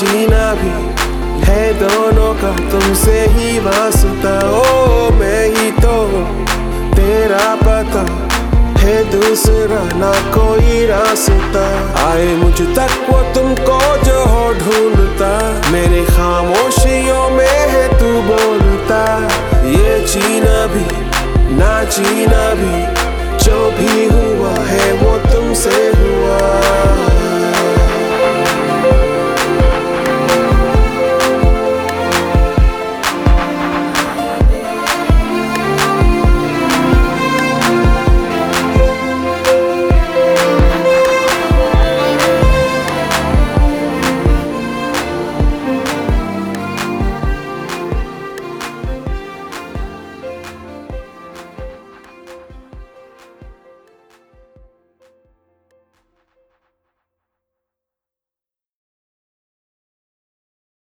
जीना भी है दोनों का, तुमसे ही वास्ता। ओ, मैं ही तो तेरा पता है दूसरा ना कोई रास्ता। आए मुझ तक वो तुमको जो हो ढूंढता। मेरे खामोशियों में है तू बोलता। ये जीना भी, ना जीना भी